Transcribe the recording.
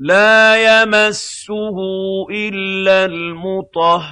لَّا يَمَسُّهُ إِلَّا الْمُطَهَّرُونَ.